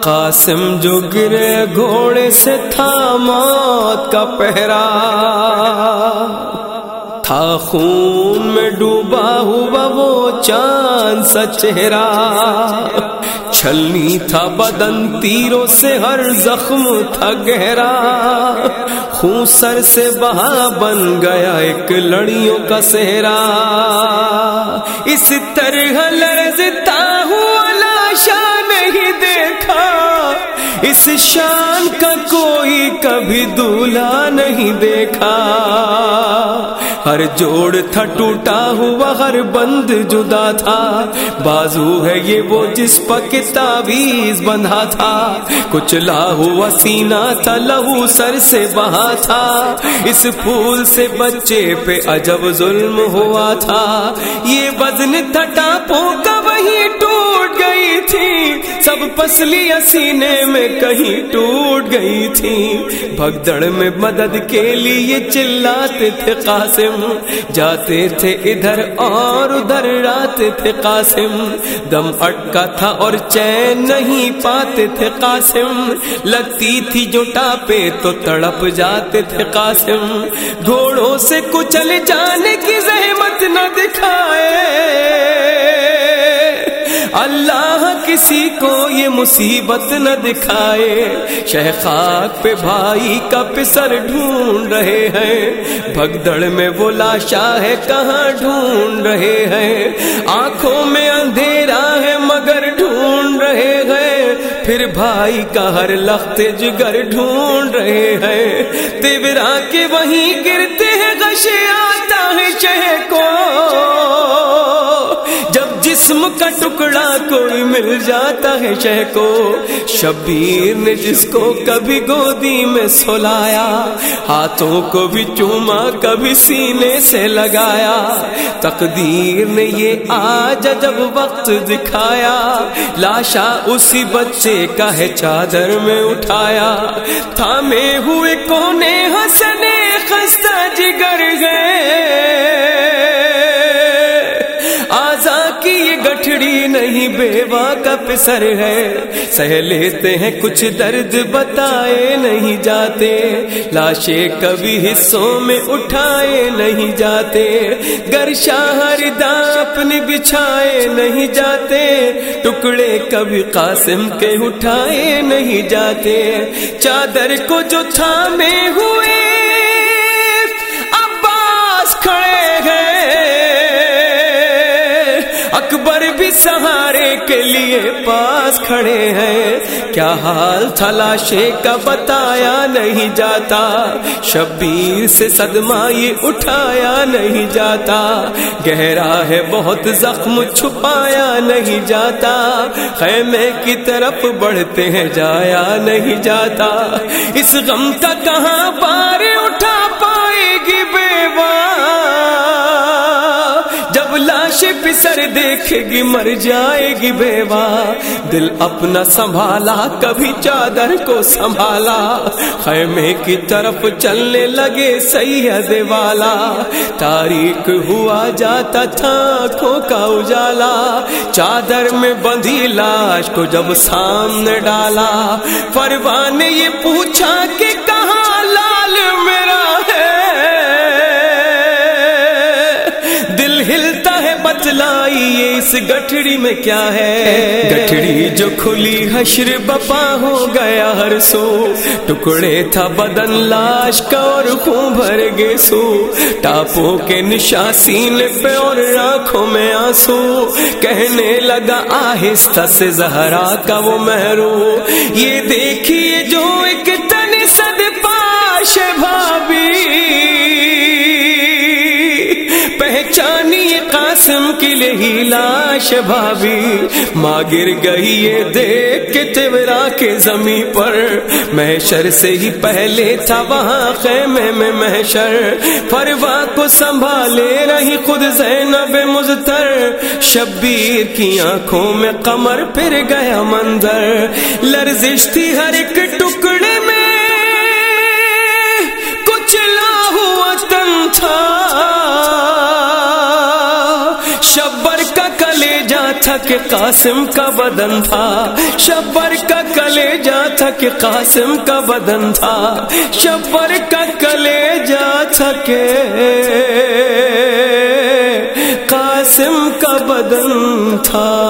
قاسم جو گرے گھوڑے سے تھا موت کا پہرا، تھا خون میں ڈوبا ہوا وہ چاند سا چہرہ۔ چھلنی تھا بدن، تیروں سے ہر زخم تھا گہرا۔ خون سر سے بہا بن گیا ایک لڑیوں کا سہرا اس طرح لرزتا ہوا لاشا نہیں دیکھا۔ اس شان کا کوئی کبھی دولہا نہیں دیکھا۔ ہر جوڑ تھا ٹوٹا ہوا، ہر بند جدا تھا۔ بازو ہے یہ وہ جس پک تعویز بندھا تھا۔ کچھ لاہو سینا تھا، لہو سر سے بہا تھا۔ اس پھول سے بچے پہ عجب ظلم ہوا تھا۔ یہ وزن تھا ٹاپوں کا سب پسلی سینے میں کہیں ٹوٹ گئی تھی بھگدڑ میں مدد کے لیے چلاتے تھے قاسم۔ جاتے تھے ادھر اور ادھر راتے تھے قاسم۔ دم اٹکا تھا اور چین نہیں پاتے تھے قاسم۔ لگتی تھی جو ٹاپے تو تڑپ جاتے تھے قاسم۔ گھوڑوں سے کچل جانے کی زحمت نہ دکھائے۔ اللہ کسی کو یہ مصیبت نہ دکھائے۔ شہخاک پہ بھائی کا پسر ڈھونڈ رہے ہیں۔ بھگدڑ میں وہ لاشا ہے کہاں ڈھونڈ رہے ہیں؟ آنکھوں میں اندھیرا ہے مگر ڈھونڈ رہے ہیں۔ پھر بھائی کا ہر لخت جگر ڈھونڈ رہے ہیں۔ تیورا کے وہیں گرتے ہیں گشے آتا ہے شہ کو۔ کا ٹکڑا کوئی مل جاتا ہے شہ کو۔ شبیر نے جس کو کبھی گودی میں سلایا، ہاتھوں کو بھی چوما، کبھی سینے سے لگایا۔ تقدیر نے یہ آج جب وقت دکھایا۔ لاشا اسی بچے کا ہے چادر میں اٹھایا۔ تھامے ہوئے کونے ہنسنے خستہ جگر گئے نہیں کا پسر ہے۔ سہ لیتے ہیں کچھ درد بتائے نہیں جاتے۔ لاشیں کبھی حصوں میں اٹھائے نہیں جاتے۔ گر شاہر دا اپنی بچھائے نہیں جاتے۔ ٹکڑے کبھی قاسم کے اٹھائے نہیں جاتے۔ چادر کو جو تھامے ہوئے، عباس کھڑے اکبر بھی سہارے کے لیے پاس کھڑے ہیں۔ کیا حال تھا لاشے کا بتایا نہیں جاتا۔ شبیر سے صدمہ یہ اٹھایا نہیں جاتا۔ گہرا ہے بہت زخم چھپایا نہیں جاتا۔ خیمے کی طرف بڑھتے ہیں جایا نہیں جاتا۔ اس غم کا کہاں پار اٹھا لاش پسر دیکھے گی مر جائے گی بیوا دل اپنا سنبھالا، کبھی چادر کو سنبھالا۔ خیمے کی طرف چلنے لگے سید والا۔ تاریخ ہوا جاتا تھا کھو کا اجالا۔ چادر میں بندھی لاش کو جب سامنے ڈالا۔ پروان نے یہ پوچھا کہ اس گٹھڑی میں کیا ہے؟ گٹھڑی جو کھلی حشر بپا ہو گیا ہر سو۔ ٹکڑے تھا بدن لاش کا اور خون بھر گے سو۔ ٹاپوں کے نشاسین پہ اور آنکھوں میں آنسو۔ کہنے لگا آہستہ سے زہرا کا وہ محرو یہ دیکھیے جو ایک قاسم کی لاش بھابی ماں گر گئی یہ دیکھ کے تیورا کے زمین پر۔ محشر سے ہی پہلے تھا وہاں خیمے میں محشر۔ فروا کو سنبھالے رہی خود زینب مزتر شبیر کی آنکھوں میں قمر پھر گیا منظر۔ لرزش تھی ہر ایک ٹکڑے میں کہ قاسم کا بدن تھا۔ شبر کا کلے جا تھا کہ قاسم کا بدن تھا۔ شبر کا کلے جا تھا کہ قاسم کا بدن تھا۔